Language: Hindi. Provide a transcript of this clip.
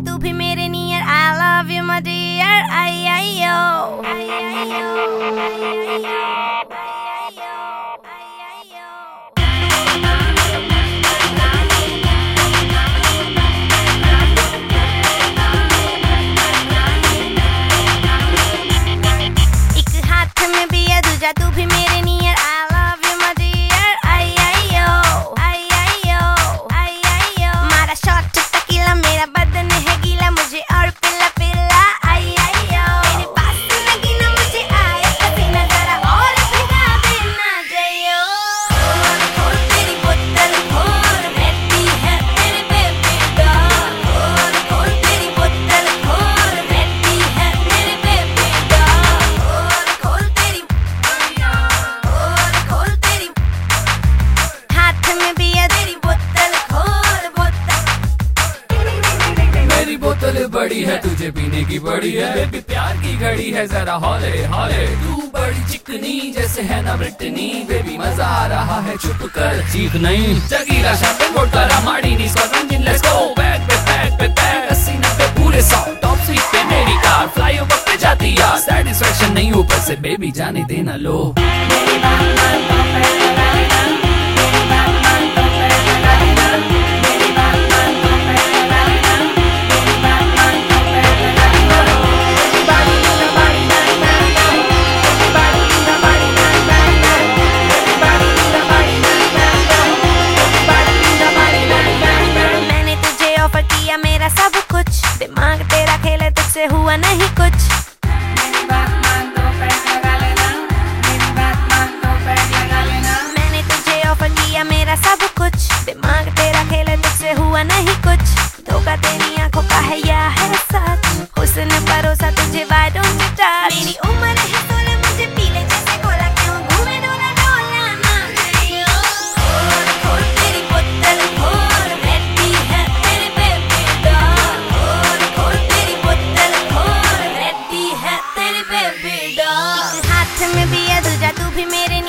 तू भी मेरे near I love you my dear I I yo I I yo बोतल बड़ी है तुझे पीने की बड़ी है। बेबी प्यार की घड़ी है जरा हौले हौले। तू बड़ी चिकनी जैसे है ना ब्रिटनी बेबी मज़ा आ रहा है चुप कर। चीख नहीं। जगीरा शैंपेन वोडका माड़ी नी स्कॉट रंगीन लेट्स गो बैक पे बैक पे बैक अस्सी नब्बे पूरे सौ। टॉप सीट पे मेरी कार फ्लाई ओवर पे जाती यार। सेटिस्फेक्शन नहीं ऊपर से बेबी जाने देना लो। मेरी बात से हुआ नहीं कुछ। में पिया दूजा तू भी मेरे